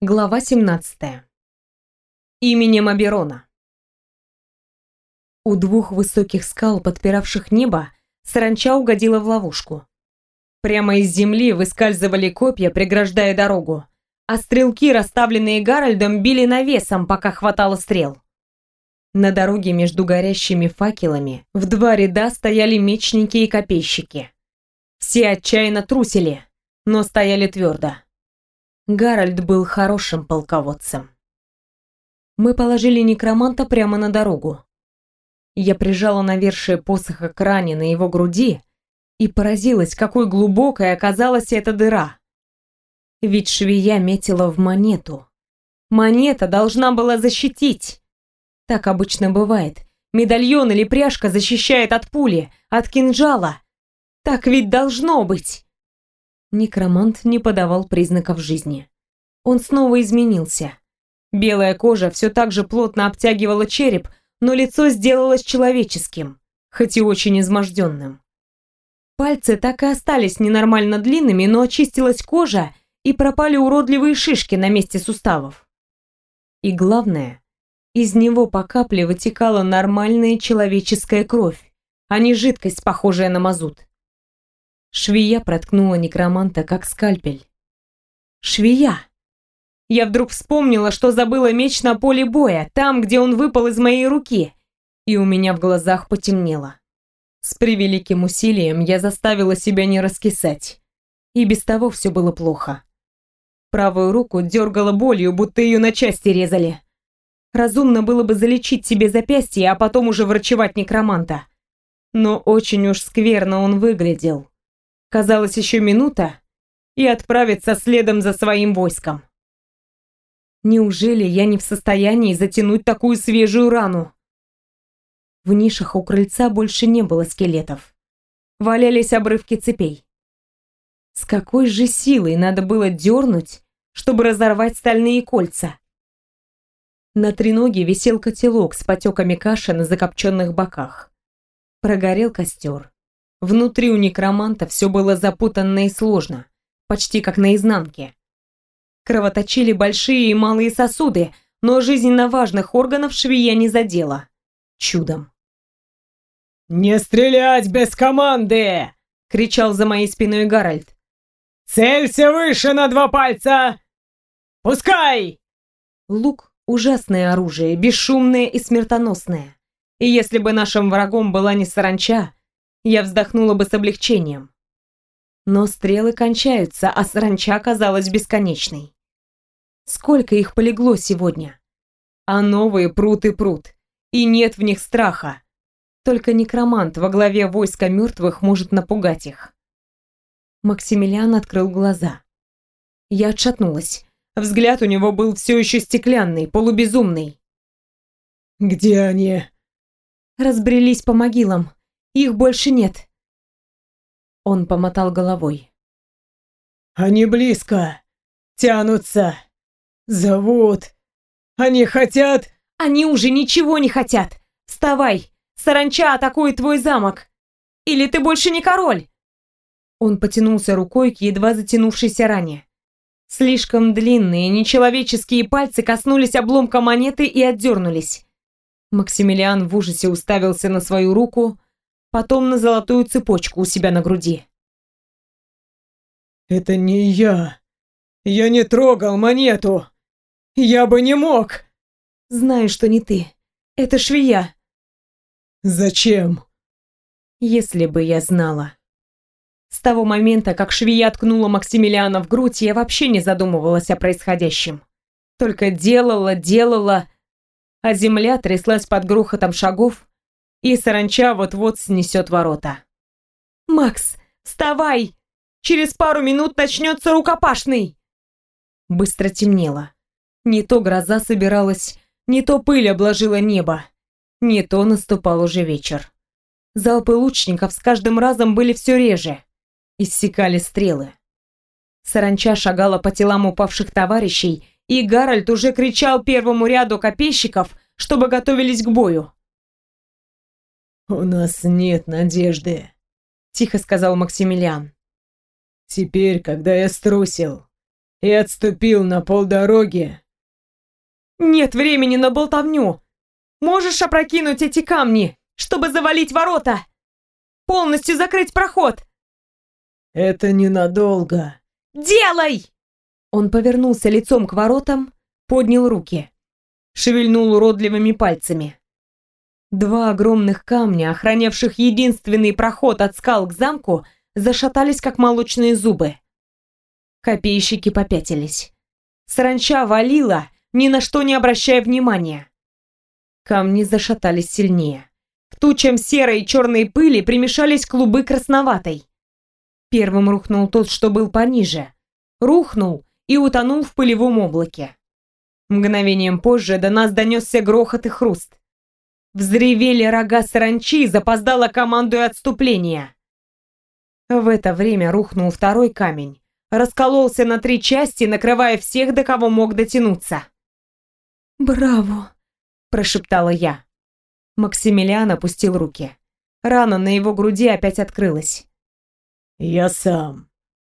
Глава 17. Именем Аберона. У двух высоких скал, подпиравших небо, саранча угодила в ловушку. Прямо из земли выскальзывали копья, преграждая дорогу, а стрелки, расставленные Гарольдом, били навесом, пока хватало стрел. На дороге между горящими факелами в два ряда стояли мечники и копейщики. Все отчаянно трусили, но стояли твердо. Гарольд был хорошим полководцем. Мы положили некроманта прямо на дорогу. Я прижала навершие посоха к ране на его груди и поразилась, какой глубокой оказалась эта дыра. Ведь швея метила в монету. Монета должна была защитить. Так обычно бывает. Медальон или пряжка защищает от пули, от кинжала. Так ведь должно быть. Некромант не подавал признаков жизни. Он снова изменился. Белая кожа все так же плотно обтягивала череп, но лицо сделалось человеческим, хоть и очень изможденным. Пальцы так и остались ненормально длинными, но очистилась кожа и пропали уродливые шишки на месте суставов. И главное, из него по капле вытекала нормальная человеческая кровь, а не жидкость, похожая на мазут. Швея проткнула некроманта, как скальпель. Швея! Я вдруг вспомнила, что забыла меч на поле боя, там, где он выпал из моей руки, и у меня в глазах потемнело. С превеликим усилием я заставила себя не раскисать. И без того все было плохо. Правую руку дергала болью, будто ее на части резали. Разумно было бы залечить себе запястье, а потом уже врачевать некроманта. Но очень уж скверно он выглядел. Казалось, еще минута, и отправиться следом за своим войском. Неужели я не в состоянии затянуть такую свежую рану? В нишах у крыльца больше не было скелетов. Валялись обрывки цепей. С какой же силой надо было дернуть, чтобы разорвать стальные кольца? На треноге висел котелок с потеками каши на закопченных боках. Прогорел костер. Внутри у некроманта все было запутанно и сложно, почти как наизнанке. Кровоточили большие и малые сосуды, но жизненно важных органов швея не задела. Чудом. «Не стрелять без команды!» — кричал за моей спиной Гарольд. «Целься выше на два пальца! Пускай!» Лук — ужасное оружие, бесшумное и смертоносное. И если бы нашим врагом была не саранча, я вздохнула бы с облегчением. Но стрелы кончаются, а саранча казалась бесконечной. Сколько их полегло сегодня? А новые прут и прут. И нет в них страха. Только некромант во главе войска мертвых может напугать их. Максимилиан открыл глаза. Я отшатнулась. Взгляд у него был все еще стеклянный, полубезумный. «Где они?» Разбрелись по могилам. Их больше нет. Он помотал головой. Они близко. Тянутся. Зовут. Они хотят... Они уже ничего не хотят. Вставай. Саранча атакует твой замок. Или ты больше не король? Он потянулся рукой к едва затянувшейся ране. Слишком длинные, нечеловеческие пальцы коснулись обломка монеты и отдернулись. Максимилиан в ужасе уставился на свою руку, потом на золотую цепочку у себя на груди. «Это не я. Я не трогал монету. Я бы не мог!» «Знаю, что не ты. Это швея». «Зачем?» «Если бы я знала». С того момента, как швея ткнула Максимилиана в грудь, я вообще не задумывалась о происходящем. Только делала, делала, а земля тряслась под грохотом шагов, и саранча вот-вот снесет ворота. «Макс, вставай! Через пару минут начнется рукопашный!» Быстро темнело. Не то гроза собиралась, не то пыль обложила небо, не то наступал уже вечер. Залпы лучников с каждым разом были все реже. Иссекали стрелы. Саранча шагала по телам упавших товарищей, и Гарольд уже кричал первому ряду копейщиков, чтобы готовились к бою. «У нас нет надежды», — тихо сказал Максимилиан. «Теперь, когда я струсил, и отступил на полдороги. Нет времени на болтовню. Можешь опрокинуть эти камни, чтобы завалить ворота? Полностью закрыть проход. Это ненадолго. Делай! Он повернулся лицом к воротам, поднял руки. Шевельнул уродливыми пальцами. Два огромных камня, охранявших единственный проход от скал к замку, зашатались, как молочные зубы. Копейщики попятились. Саранча валила, ни на что не обращая внимания. Камни зашатались сильнее. К тучам серой и черной пыли примешались клубы красноватой. Первым рухнул тот, что был пониже. Рухнул и утонул в пылевом облаке. Мгновением позже до нас донесся грохот и хруст. Взревели рога саранчи, запоздала команду отступления. В это время рухнул второй камень, раскололся на три части, накрывая всех, до кого мог дотянуться. «Браво!» – прошептала я. Максимилиан опустил руки. Рана на его груди опять открылась. «Я сам».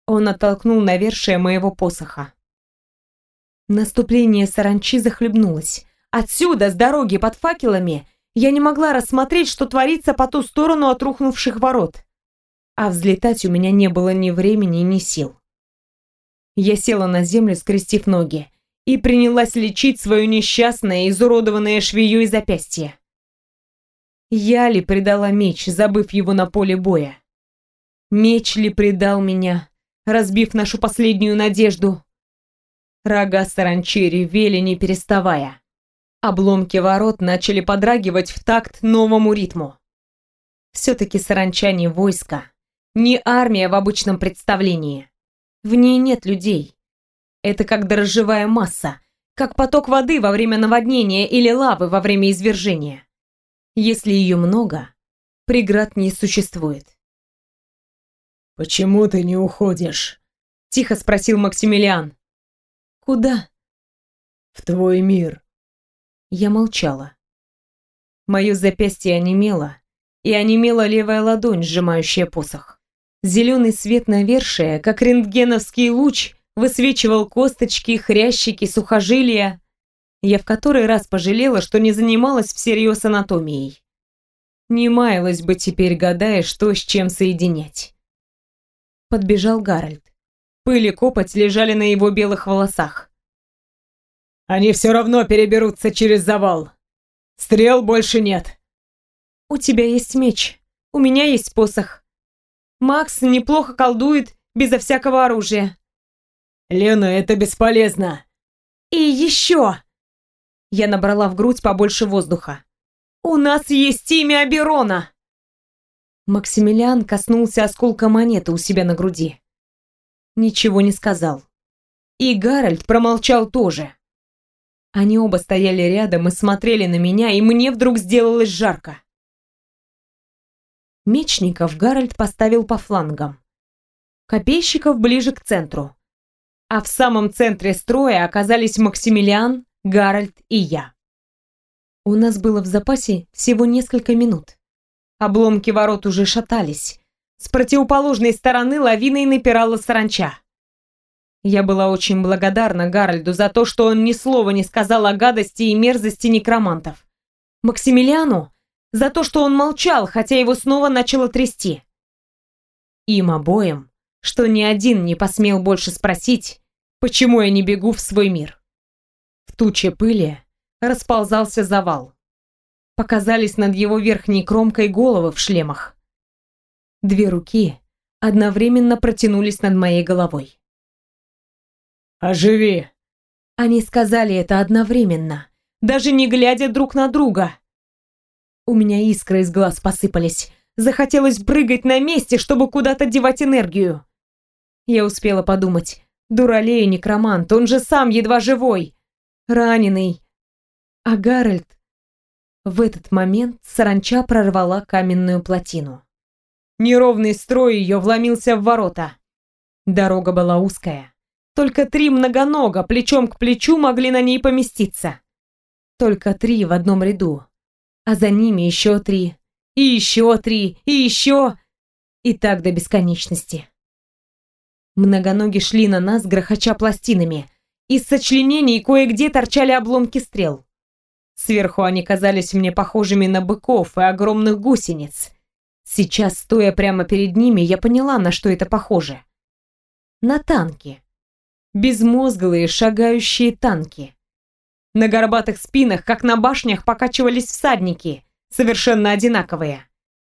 Он оттолкнул навершие моего посоха. Наступление саранчи захлебнулось. Отсюда, с дороги под факелами, я не могла рассмотреть, что творится по ту сторону от рухнувших ворот. А взлетать у меня не было ни времени, ни сил. Я села на землю, скрестив ноги, и принялась лечить свое несчастное, изуродованное швеей запястье. Я ли предала меч, забыв его на поле боя? Меч ли предал меня, разбив нашу последнюю надежду? Рога саранчи ревели, не переставая. Обломки ворот начали подрагивать в такт новому ритму. Все-таки саранча не войско, не армия в обычном представлении. В ней нет людей. Это как дрожжевая масса, как поток воды во время наводнения или лавы во время извержения. Если ее много, преград не существует. «Почему ты не уходишь?» – тихо спросил Максимилиан. «Куда?» «В твой мир». Я молчала. Мое запястье онемело, и онемела левая ладонь, сжимающая посох. Зеленый свет навершия, как рентгеновский луч, высвечивал косточки, хрящики, сухожилия. Я в который раз пожалела, что не занималась всерьез анатомией. Не маялась бы теперь, гадая, что с чем соединять. Подбежал Гарольд. Пыль и копоть лежали на его белых волосах. «Они все равно переберутся через завал. Стрел больше нет». «У тебя есть меч. У меня есть посох. Макс неплохо колдует безо всякого оружия». «Лена, это бесполезно». «И еще!» Я набрала в грудь побольше воздуха. «У нас есть имя Аберона!» Максимилиан коснулся осколка монеты у себя на груди ничего не сказал. И Гарольд промолчал тоже. Они оба стояли рядом и смотрели на меня, и мне вдруг сделалось жарко. Мечников Гарольд поставил по флангам. Копейщиков ближе к центру. А в самом центре строя оказались Максимилиан, Гарольд и я. У нас было в запасе всего несколько минут. Обломки ворот уже шатались. С противоположной стороны лавиной напирала саранча. Я была очень благодарна Гарольду за то, что он ни слова не сказал о гадости и мерзости некромантов. Максимилиану за то, что он молчал, хотя его снова начало трясти. Им обоим, что ни один не посмел больше спросить, почему я не бегу в свой мир. В туче пыли расползался завал. Показались над его верхней кромкой головы в шлемах. Две руки одновременно протянулись над моей головой. «Оживи!» Они сказали это одновременно, даже не глядя друг на друга. У меня искры из глаз посыпались. Захотелось прыгать на месте, чтобы куда-то девать энергию. Я успела подумать. Дуралей некромант, он же сам едва живой. Раненый. А Гарольд... В этот момент саранча прорвала каменную плотину. Неровный строй ее вломился в ворота. Дорога была узкая. Только три многонога плечом к плечу могли на ней поместиться. Только три в одном ряду. А за ними еще три. И еще три. И еще... И так до бесконечности. Многоноги шли на нас, грохоча пластинами. Из сочленений кое-где торчали обломки стрел. Сверху они казались мне похожими на быков и огромных гусениц. Сейчас, стоя прямо перед ними, я поняла, на что это похоже. На танки. Безмозглые шагающие танки. На горбатых спинах, как на башнях, покачивались всадники, совершенно одинаковые.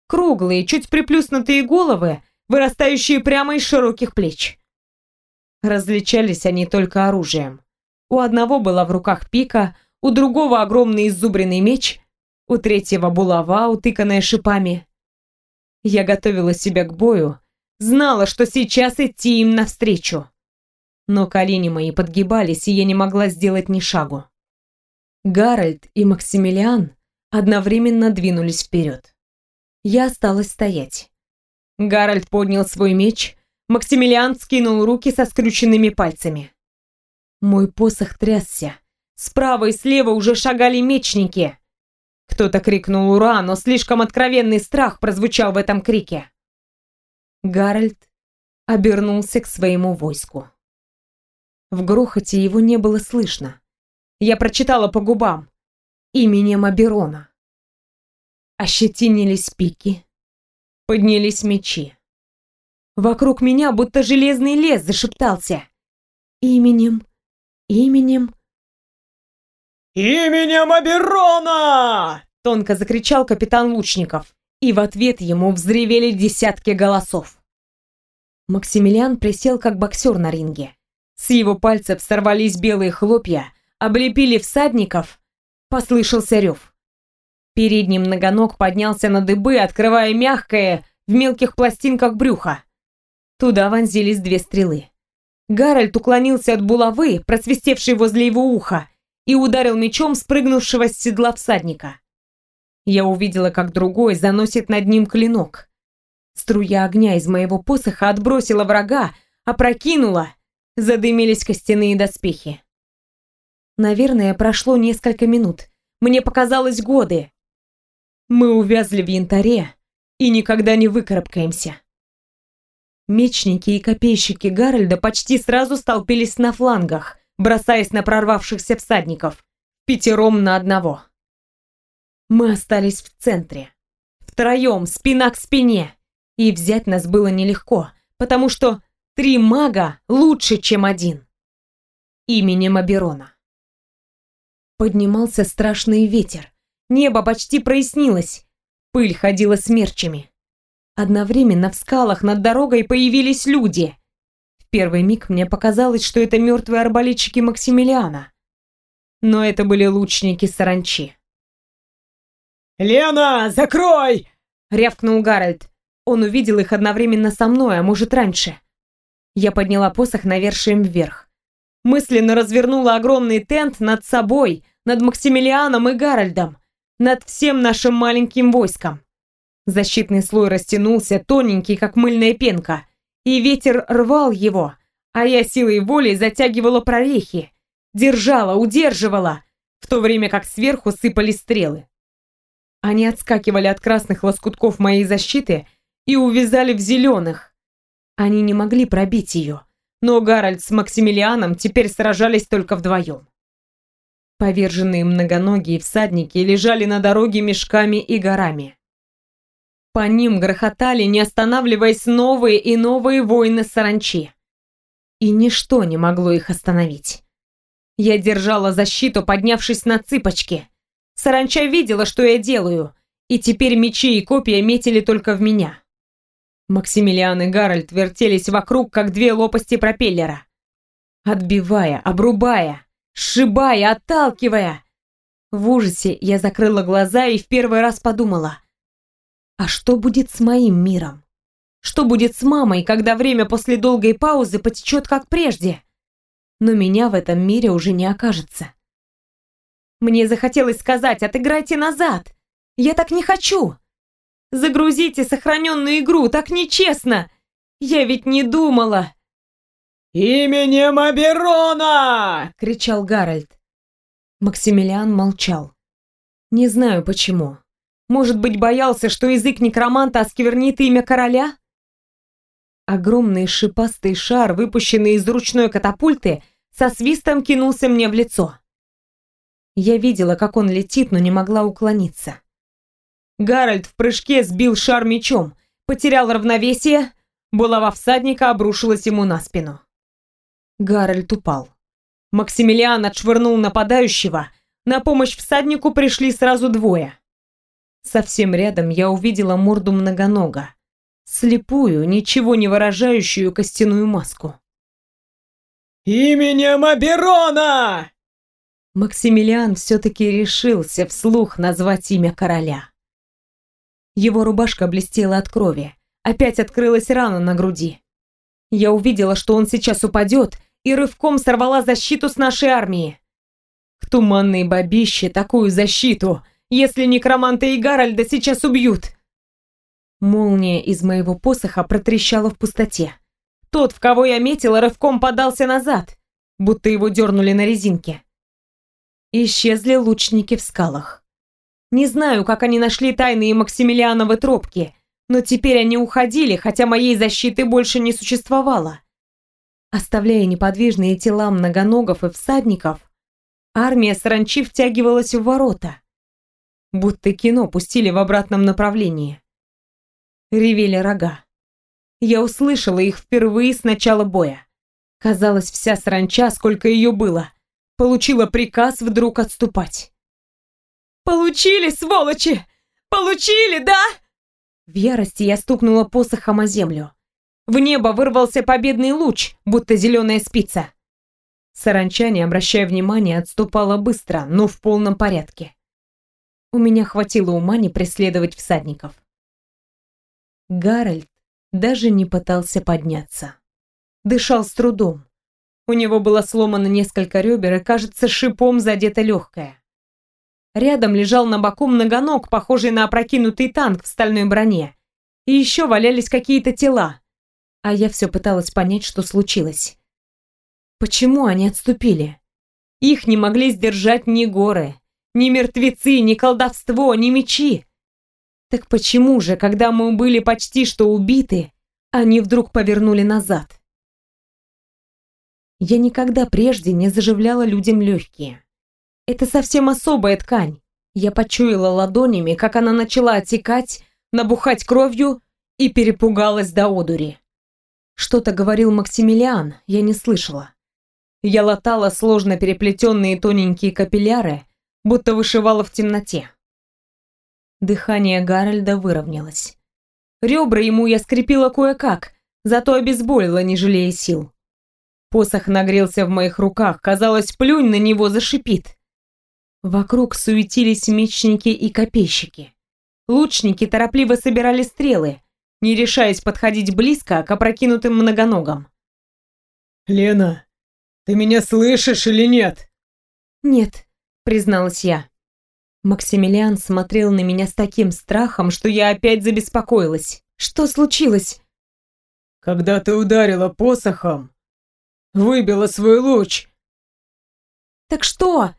Круглые, чуть приплюснутые головы, вырастающие прямо из широких плеч. Различались они только оружием. У одного была в руках пика, у другого огромный иззубренный меч, у третьего булава, утыканная шипами. Я готовила себя к бою, знала, что сейчас идти им навстречу. Но колени мои подгибались, и я не могла сделать ни шагу. Гарольд и Максимилиан одновременно двинулись вперед. Я осталась стоять. Гарольд поднял свой меч, Максимилиан вскинул руки со скрюченными пальцами. Мой посох трясся. Справа и слева уже шагали мечники. Кто-то крикнул «Ура!», но слишком откровенный страх прозвучал в этом крике. Гарольд обернулся к своему войску. В грохоте его не было слышно. Я прочитала по губам. Именем Аберона. Ощетинились пики. Поднялись мечи. Вокруг меня будто железный лес зашептался. Именем, именем... «Именем Аберона!» Тонко закричал капитан Лучников. И в ответ ему взревели десятки голосов. Максимилиан присел как боксер на ринге. С его пальцев сорвались белые хлопья, облепили всадников, послышался рев. Передний многоног поднялся на дыбы, открывая мягкое в мелких пластинках брюха. Туда вонзились две стрелы. Гарольд уклонился от булавы, просвистевшей возле его уха, и ударил мечом спрыгнувшего с седла всадника. Я увидела, как другой заносит над ним клинок. Струя огня из моего посоха отбросила врага, опрокинула, задымились костяные доспехи. Наверное, прошло несколько минут. Мне показалось годы. Мы увязли в янтаре и никогда не выкарабкаемся. Мечники и копейщики Гарольда почти сразу столпились на флангах, бросаясь на прорвавшихся всадников. Пятером на одного. Мы остались в центре. Втроем, спина к спине. И взять нас было нелегко, потому что три мага лучше, чем один. Именем Аберона. Поднимался страшный ветер. Небо почти прояснилось. Пыль ходила смерчами. Одновременно в скалах над дорогой появились люди. В первый миг мне показалось, что это мертвые арбалетчики Максимилиана. Но это были лучники саранчи. «Лена, закрой!» — рявкнул Гарольд. Он увидел их одновременно со мной, а может раньше. Я подняла посох навершием вверх. Мысленно развернула огромный тент над собой, над Максимилианом и Гарольдом, над всем нашим маленьким войском. Защитный слой растянулся, тоненький, как мыльная пенка, и ветер рвал его, а я силой воли затягивала прорехи, держала, удерживала, в то время как сверху сыпали стрелы. Они отскакивали от красных лоскутков моей защиты и увязали в зеленых. Они не могли пробить ее, но Гарольд с Максимилианом теперь сражались только вдвоем. Поверженные многоногие всадники лежали на дороге мешками и горами. По ним грохотали, не останавливаясь, новые и новые воины саранчи. И ничто не могло их остановить. Я держала защиту, поднявшись на цыпочки. Саранча видела, что я делаю, и теперь мечи и копья метили только в меня. Максимилиан и Гарольд вертелись вокруг, как две лопасти пропеллера. Отбивая, обрубая, сшибая, отталкивая. В ужасе я закрыла глаза и в первый раз подумала, а что будет с моим миром? Что будет с мамой, когда время после долгой паузы потечет как прежде? Но меня в этом мире уже не окажется. Мне захотелось сказать, отыграйте назад. Я так не хочу. Загрузите сохраненную игру, так нечестно. Я ведь не думала. «Именем Аберона!» — кричал Гарольд. Максимилиан молчал. Не знаю почему. Может быть, боялся, что язык некроманта осквернит имя короля? Огромный шипастый шар, выпущенный из ручной катапульты, со свистом кинулся мне в лицо. Я видела, как он летит, но не могла уклониться. Гарольд в прыжке сбил шар мечом, потерял равновесие, булава всадника обрушилась ему на спину. Гарольд упал. Максимилиан отшвырнул нападающего, на помощь всаднику пришли сразу двое. Совсем рядом я увидела морду многонога, слепую, ничего не выражающую костяную маску. «Именем Аберона!» Максимилиан все-таки решился вслух назвать имя короля. Его рубашка блестела от крови. Опять открылась рана на груди. Я увидела, что он сейчас упадет, и рывком сорвала защиту с нашей армии. В туманной бабище такую защиту, если некроманта и Гарольда сейчас убьют. Молния из моего посоха протрещала в пустоте. Тот, в кого я метила, рывком подался назад, будто его дернули на резинке. Исчезли лучники в скалах. Не знаю, как они нашли тайные Максимилиановы тропки, но теперь они уходили, хотя моей защиты больше не существовало. Оставляя неподвижные тела многоногов и всадников, армия саранчи втягивалась в ворота. Будто кино пустили в обратном направлении. Ревели рога. Я услышала их впервые с начала боя. Казалось, вся саранча, сколько ее было, получила приказ вдруг отступать. «Получили, сволочи! Получили, да?» В ярости я стукнула посохом о землю. В небо вырвался победный луч, будто зеленая спица. Саранча, не обращая внимания, отступала быстро, но в полном порядке. У меня хватило ума не преследовать всадников. Гарольд даже не пытался подняться. Дышал с трудом. У него было сломано несколько ребер и, кажется, шипом задето легкое. Рядом лежал на боку многоног, похожий на опрокинутый танк в стальной броне. И еще валялись какие-то тела. А я все пыталась понять, что случилось. Почему они отступили? Их не могли сдержать ни горы, ни мертвецы, ни колдовство, ни мечи. Так почему же, когда мы были почти что убиты, они вдруг повернули назад? Я никогда прежде не заживляла людям легкие. Это совсем особая ткань. Я почуяла ладонями, как она начала отекать, набухать кровью и перепугалась до одури. Что-то говорил Максимилиан, я не слышала. Я латала сложно переплетенные тоненькие капилляры, будто вышивала в темноте. Дыхание Гарольда выровнялось. Ребра ему я скрепила кое-как, зато обезболила, не жалея сил. Посох нагрелся в моих руках, казалось, плюнь на него зашипит. Вокруг суетились мечники и копейщики. Лучники торопливо собирали стрелы, не решаясь подходить близко к опрокинутым многоногам. «Лена, ты меня слышишь или нет?» «Нет», — призналась я. Максимилиан смотрел на меня с таким страхом, что я опять забеспокоилась. «Что случилось?» «Когда ты ударила посохом, выбила свой луч». «Так что?»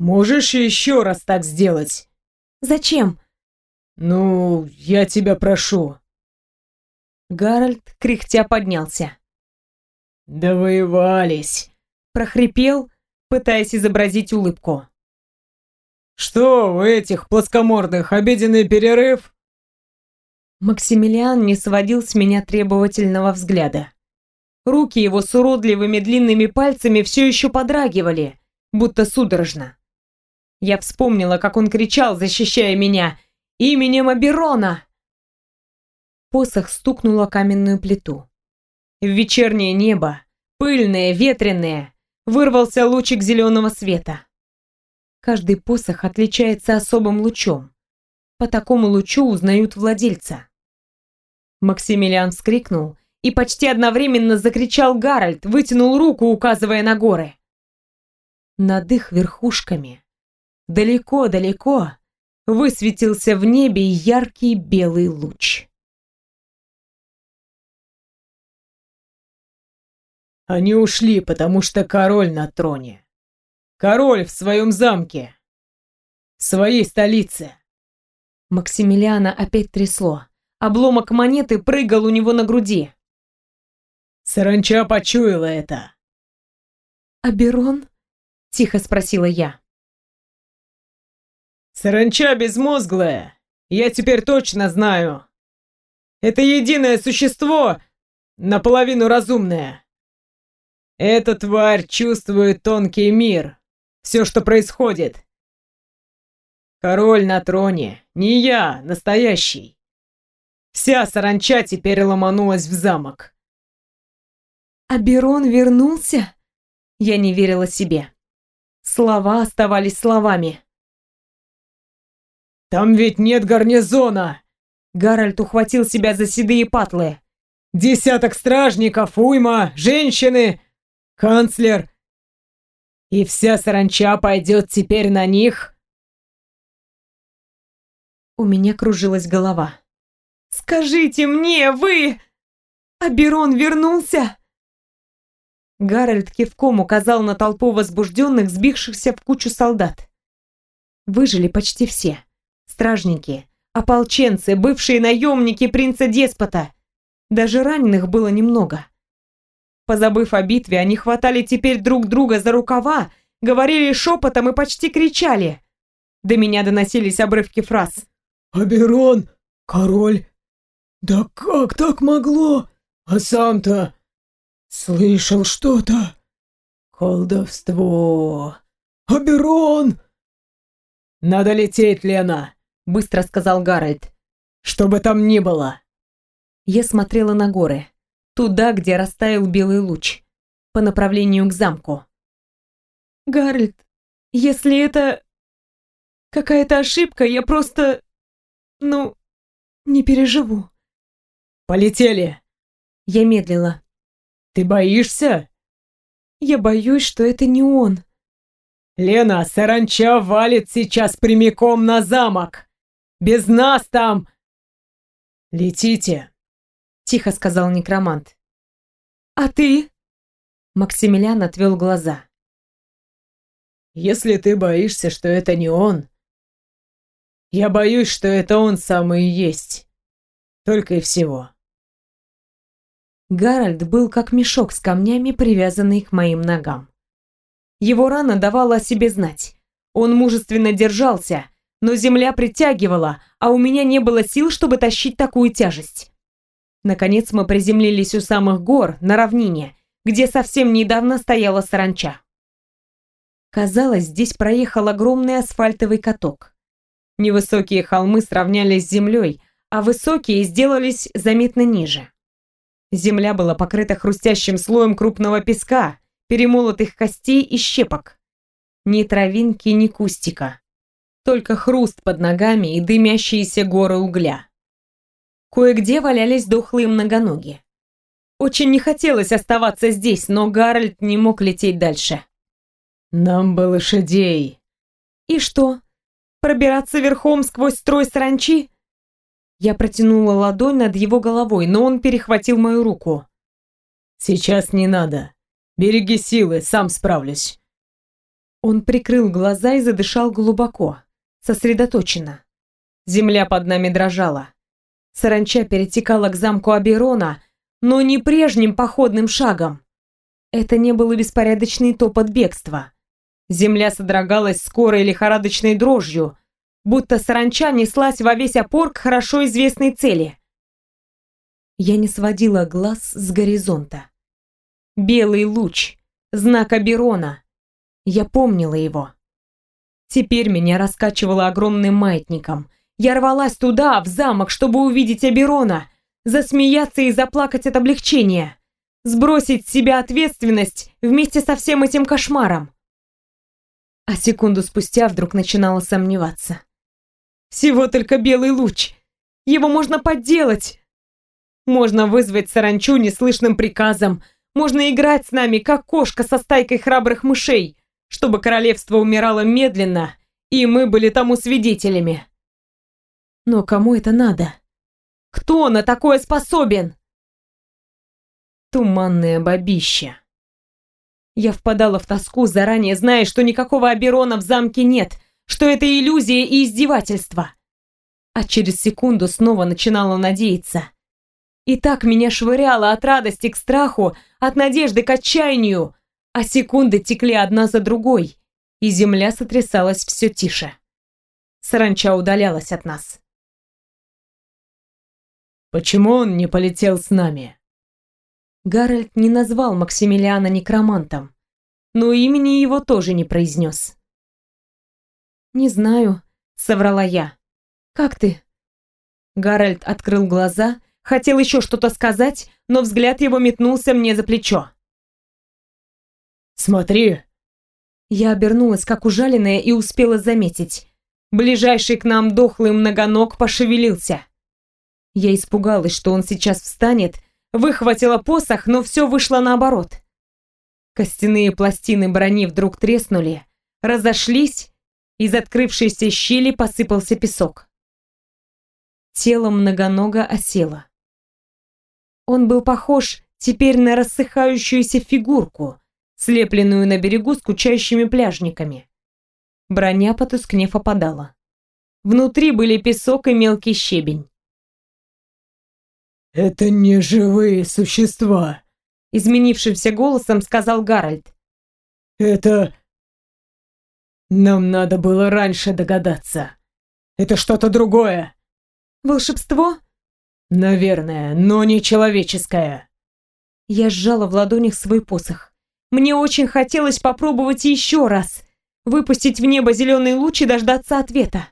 Можешь еще раз так сделать? Зачем? Ну, я тебя прошу. Гарольд кряхтя поднялся. Довоевались. Прохрипел, пытаясь изобразить улыбку. Что у этих плоскомордых обеденный перерыв? Максимилиан не сводил с меня требовательного взгляда. Руки его с уродливыми длинными пальцами все еще подрагивали, будто судорожно. Я вспомнила, как он кричал, защищая меня. «Именем Аберона!» Посох стукнула каменную плиту. В вечернее небо, пыльное, ветреное, вырвался лучик зеленого света. Каждый посох отличается особым лучом. По такому лучу узнают владельца. Максимилиан вскрикнул и почти одновременно закричал Гарольд, вытянул руку, указывая на горы. Над их верхушками далеко-далеко высветился в небе яркий белый луч. Они ушли, потому что король на троне. Король в своем замке. В своей столице. Максимилиана опять трясло. Обломок монеты прыгал у него на груди. Саранча почуяла это. «Аберон?» — тихо спросила я. Саранча безмозглая. Я теперь точно знаю. Это единое существо, наполовину разумное. Эта тварь чувствует тонкий мир, все, что происходит. Король на троне, не я, настоящий. Вся саранча теперь ломанулась в замок. «Аберон вернулся?» Я не верила себе. Слова оставались словами. «Там ведь нет гарнизона!» Гарольд ухватил себя за седые патлы. «Десяток стражников, уйма, женщины, канцлер. И вся саранча пойдет теперь на них?» У меня кружилась голова. «Скажите мне, вы... Аберон вернулся?» Гарольд кивком указал на толпу возбужденных, сбившихся в кучу солдат. Выжили почти все. Стражники, ополченцы, бывшие наемники принца-деспота. Даже раненых было немного. Позабыв о битве, они хватали теперь друг друга за рукава, говорили шепотом и почти кричали. До меня доносились обрывки фраз. «Аберон! Король! Да как так могло? А сам-то «Слышал что-то? Колдовство! Аберон!» «Надо лететь, Лена!» — быстро сказал Гарольд. «Что бы там ни было!» Я смотрела на горы. Туда, где растаял белый луч. По направлению к замку. «Гарольд, если это... какая-то ошибка, я просто... ну... не переживу». «Полетели!» Я медлила. Ты боишься? Я боюсь, что это не он. Лена, саранча валит сейчас прямиком на замок. Без нас там... Летите, тихо сказал некромант. А ты? Максимилиан отвел глаза. Если ты боишься, что это не он, я боюсь, что это он самый и есть. Только и всего. Гарольд был как мешок с камнями, привязанный к моим ногам. Его рана давала о себе знать. Он мужественно держался, но земля притягивала, а у меня не было сил, чтобы тащить такую тяжесть. Наконец мы приземлились у самых гор, на равнине, где совсем недавно стояла саранча. Казалось, здесь проехал огромный асфальтовый каток. Невысокие холмы сравнялись с землей, а высокие сделались заметно ниже. Земля была покрыта хрустящим слоем крупного песка, перемолотых костей и щепок. Ни травинки, ни кустика. Только хруст под ногами и дымящиеся горы угля. Кое-где валялись дохлые многоноги. Очень не хотелось оставаться здесь, но Гарольд не мог лететь дальше. «Нам бы лошадей!» «И что? Пробираться верхом сквозь строй саранчи? Я протянула ладонь над его головой, но он перехватил мою руку. «Сейчас не надо. Береги силы, сам справлюсь». Он прикрыл глаза и задышал глубоко, сосредоточенно. Земля под нами дрожала. Саранча перетекала к замку Аберона, но не прежним походным шагом. Это не было беспорядочный топот бегства. Земля содрогалась скорой лихорадочной дрожью, будто саранча неслась во весь опор к хорошо известной цели. Я не сводила глаз с горизонта. Белый луч, знак Аберона. Я помнила его. Теперь меня раскачивало огромным маятником. Я рвалась туда, в замок, чтобы увидеть Аберона, засмеяться и заплакать от облегчения, сбросить с себя ответственность вместе со всем этим кошмаром. А секунду спустя вдруг начинала сомневаться. Всего только белый луч. Его можно подделать. Можно вызвать саранчу неслышным приказом. Можно играть с нами, как кошка со стайкой храбрых мышей, чтобы королевство умирало медленно, и мы были тому свидетелями. Но кому это надо? Кто на такое способен? Туманное бабище. Я впадала в тоску, заранее зная, что никакого Аберона в замке нет — что это иллюзия и издевательство. а через секунду снова начинала надеяться. И так меня швыряло от радости к страху, от надежды к отчаянию, а секунды текли одна за другой, и земля сотрясалась все тише. Саранча удалялась от нас. «Почему он не полетел с нами?» Гарольд не назвал Максимилиана некромантом, но имени его тоже не произнес. «Не знаю», — соврала я. «Как ты?» Гарольд открыл глаза, хотел еще что-то сказать, но взгляд его метнулся мне за плечо. «Смотри!» Я обернулась, как ужаленная, и успела заметить. Ближайший к нам дохлый многоног пошевелился. Я испугалась, что он сейчас встанет, выхватила посох, но все вышло наоборот. Костяные пластины брони вдруг треснули, разошлись, из открывшейся щели посыпался песок. Тело многонога осело. Он был похож теперь на рассыхающуюся фигурку, слепленную на берегу скучающими пляжниками. Броня, потускнев, опадала. Внутри были песок и мелкий щебень. «Это не живые существа», — изменившимся голосом сказал Гарольд. «Это... Нам надо было раньше догадаться. Это что-то другое». «Волшебство?» «Наверное, но не человеческое». Я сжала в ладонях свой посох. Мне очень хотелось попробовать еще раз — выпустить в небо зеленый луч и дождаться ответа.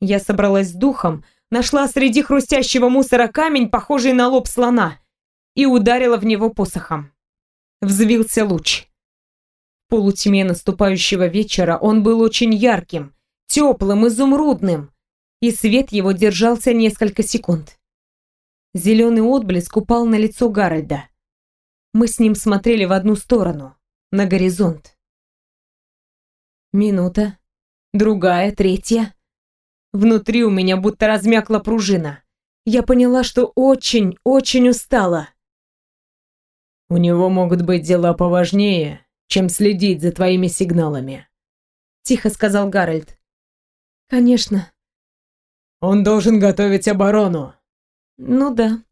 Я собралась с духом, нашла среди хрустящего мусора камень, похожий на лоб слона, и ударила в него посохом. Взвился луч. В полутьме наступающего вечера он был очень ярким, теплым, изумрудным, и свет его держался несколько секунд. Зеленый отблеск упал на лицо Гарольда. Мы с ним смотрели в одну сторону, на горизонт. Минута, другая, третья. Внутри у меня будто размякла пружина. Я поняла, что очень, очень устала. У него могут быть дела поважнее, чем следить за твоими сигналами. Тихо сказал Гарольд. Конечно. Он должен готовить оборону. Ну да.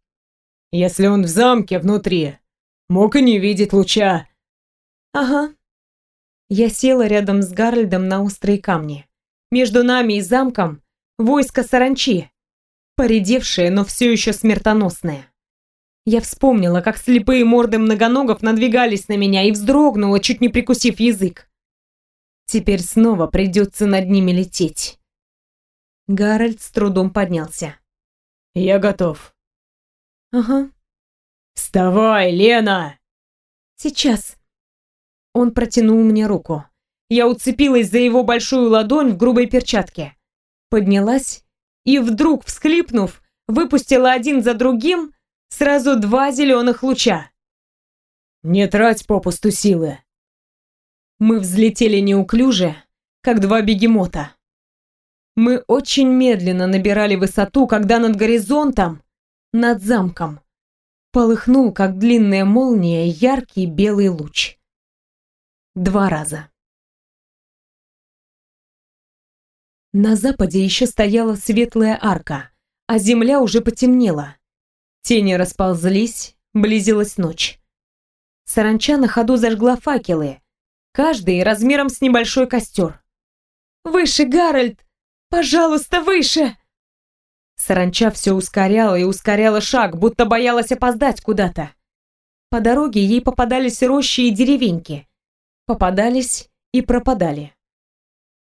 Если он в замке внутри, мог и не видеть луча. Ага, я села рядом с Гарольдом на острые камни. Между нами и замком войско саранчи, поредевшее, но все еще смертоносное. Я вспомнила, как слепые морды многоногов надвигались на меня и вздрогнула, чуть не прикусив язык. Теперь снова придется над ними лететь. Гарольд с трудом поднялся. «Я готов». «Ага». «Вставай, Лена!» «Сейчас». Он протянул мне руку. Я уцепилась за его большую ладонь в грубой перчатке. Поднялась и вдруг, всхлипнув, выпустила один за другим сразу два зеленых луча. «Не трать попусту силы!» Мы взлетели неуклюже, как два бегемота. Мы очень медленно набирали высоту, когда над горизонтом, над замком, полыхнул, как длинная молния, яркий белый луч. Два раза. На западе еще стояла светлая арка, а земля уже потемнела. Тени расползлись, близилась ночь. Саранча на ходу зажгла факелы, каждый размером с небольшой костер. «Выше, Гарольд! Пожалуйста, выше!» Саранча все ускоряла и ускоряла шаг, будто боялась опоздать куда-то. По дороге ей попадались рощи и деревеньки попадались и пропадали.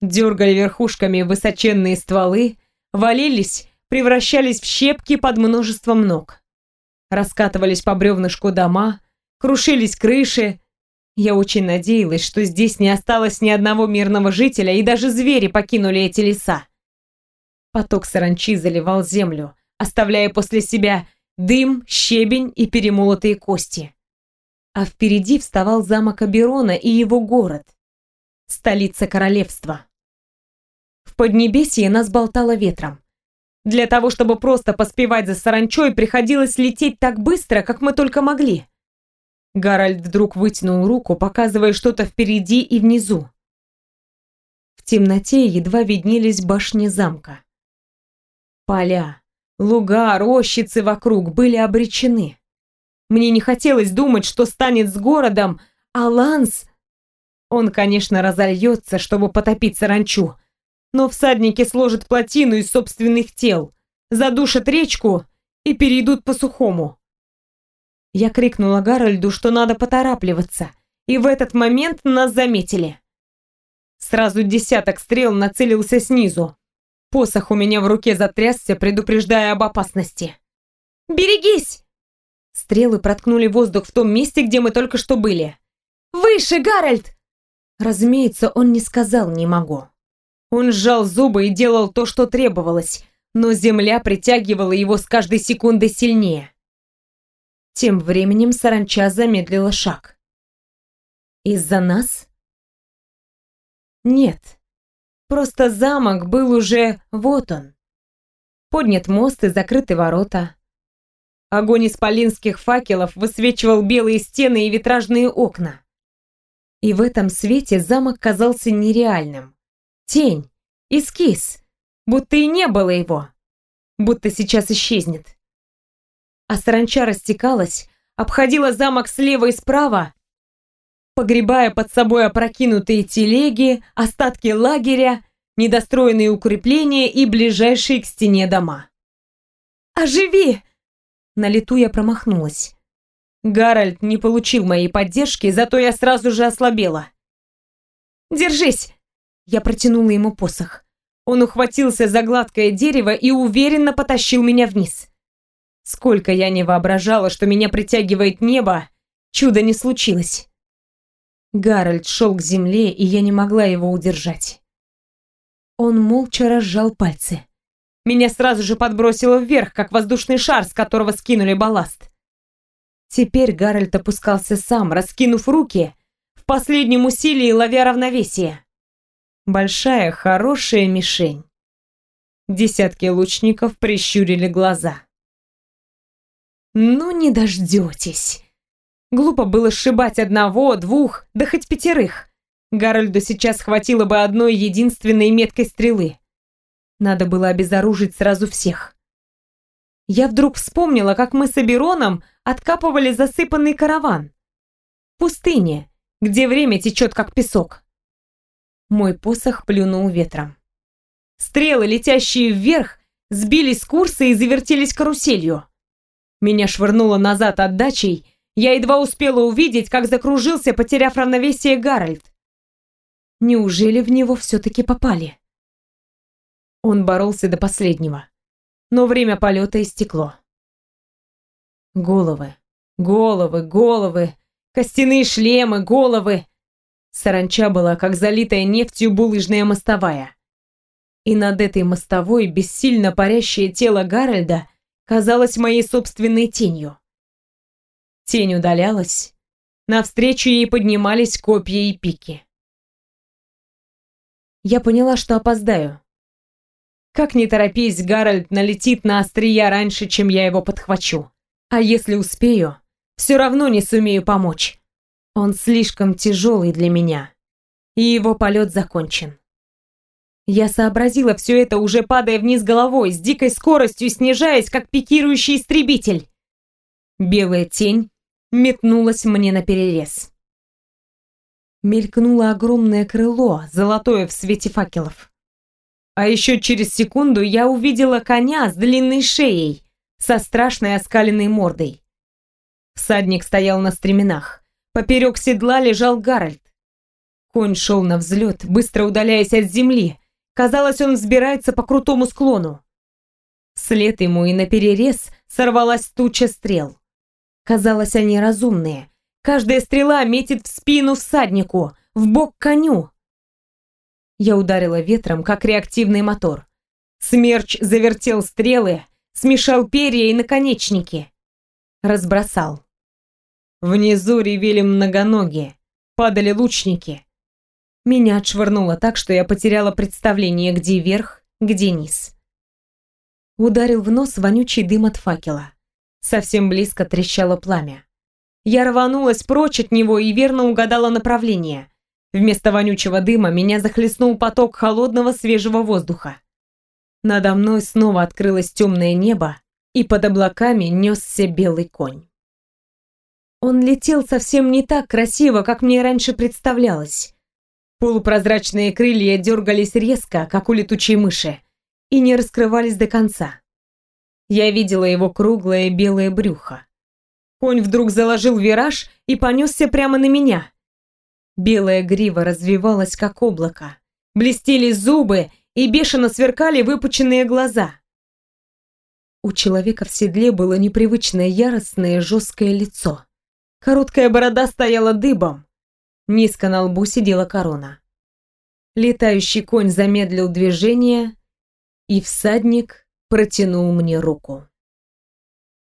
Дергали верхушками высоченные стволы, валились, превращались в щепки под множеством ног. Раскатывались по бревнышку дома, крушились крыши. Я очень надеялась, что здесь не осталось ни одного мирного жителя, и даже звери покинули эти леса. Поток саранчи заливал землю, оставляя после себя дым, щебень и перемолотые кости а впереди вставал замок Аберона и его город, столица королевства. В Поднебесье нас болтало ветром. Для того, чтобы просто поспевать за саранчой, приходилось лететь так быстро, как мы только могли. Гарольд вдруг вытянул руку, показывая что-то впереди и внизу. В темноте едва виднелись башни замка. Поля, луга, рощицы вокруг были обречены. Мне не хотелось думать, что станет с городом, а Ланс... Он, конечно, разольется, чтобы потопить саранчу, но всадники сложат плотину из собственных тел, задушат речку и перейдут по сухому. Я крикнула Гарольду, что надо поторапливаться, и в этот момент нас заметили. Сразу десяток стрел нацелился снизу. Посох у меня в руке затрясся, предупреждая об опасности. «Берегись!» Стрелы проткнули воздух в том месте, где мы только что были. «Выше, Гарольд!» Разумеется, он не сказал «не могу». Он сжал зубы и делал то, что требовалось, но земля притягивала его с каждой секундой сильнее. Тем временем саранча замедлила шаг. Из-за нас? Нет. Просто замок был уже... Вот он. Поднят мост и закрыты ворота. Огонь исполинских факелов высвечивал белые стены и витражные окна. И в этом свете замок казался нереальным. Тень, эскиз, будто и не было его, будто сейчас исчезнет. А саранча растекалась, обходила замок слева и справа, погребая под собой опрокинутые телеги, остатки лагеря, недостроенные укрепления и ближайшие к стене дома. «Оживи!» На лету я промахнулась. Гарольд не получил моей поддержки, зато я сразу же ослабела. «Держись!» Я протянула ему посох. Он ухватился за гладкое дерево и уверенно потащил меня вниз. Сколько я не воображала, что меня притягивает небо, чудо не случилось. Гарольд шел к земле, и я не могла его удержать. Он молча разжал пальцы. Меня сразу же подбросило вверх, как воздушный шар, с которого скинули балласт. Теперь Гарольд опускался сам, раскинув руки, в последнем усилии ловя равновесие. Большая, хорошая мишень. Десятки лучников прищурили глаза. «Ну, не дождетесь!» Глупо было сшибать одного, двух, да хоть пятерых. Гарольду сейчас хватило бы одной единственной меткой стрелы. Надо было обезоружить сразу всех. Я вдруг вспомнила, как мы с Абероном откапывали засыпанный караван. В пустыне, где время течет как песок. Мой посох плюнул ветром. Стрелы, летящие вверх, сбились с курса и завертелись каруселью. Меня швырнуло назад отдачей, я едва успела увидеть, как закружился, потеряв равновесие Гарольд. Неужели в него все-таки попали? Он боролся до последнего но время полета истекло. Головы, головы, головы, костяные шлемы, головы. Саранча была, как залитая нефтью булыжная мостовая. И над этой мостовой бессильно парящее тело Гарольда казалось моей собственной тенью. Тень удалялась, навстречу ей поднимались копья и пики. Я поняла, что опоздаю, как ни торопись, Гарольд налетит на острия раньше, чем я его подхвачу. А если успею, все равно не сумею помочь. Он слишком тяжелый для меня. И его полет закончен. Я сообразила все это, уже падая вниз головой, с дикой скоростью снижаясь, как пикирующий истребитель. Белая тень метнулась мне на перерез. Мелькнуло огромное крыло, золотое в свете факелов. А еще через секунду я увидела коня с длинной шеей, со страшной оскаленной мордой. Всадник стоял на стременах. Поперек седла лежал Гарольд. Конь шел на взлет, быстро удаляясь от земли. Казалось, он взбирается по крутому склону. Вслед ему и наперерез сорвалась туча стрел. Казалось, они разумные. Каждая стрела метит в спину всаднику, в бок коню. Я ударила ветром, как реактивный мотор. Смерч завертел стрелы, смешал перья и наконечники. Разбросал. Внизу ревели многоногие, падали лучники. Меня отшвырнуло так, что я потеряла представление, где верх, где низ. Ударил в нос вонючий дым от факела. Совсем близко трещало пламя. Я рванулась прочь от него и верно угадала направление. Вместо вонючего дыма меня захлестнул поток холодного свежего воздуха. Надо мной снова открылось темное небо, и под облаками несся белый конь. Он летел совсем не так красиво, как мне раньше представлялось. Полупрозрачные крылья дергались резко, как у летучей мыши, и не раскрывались до конца. Я видела его круглое белое брюхо. Конь вдруг заложил вираж и понесся прямо на меня. Белая грива развивалась, как облако. Блестели зубы и бешено сверкали выпученные глаза. У человека в седле было непривычное яростное жесткое лицо. Короткая борода стояла дыбом. Низко на лбу сидела корона. Летающий конь замедлил движение, и всадник протянул мне руку.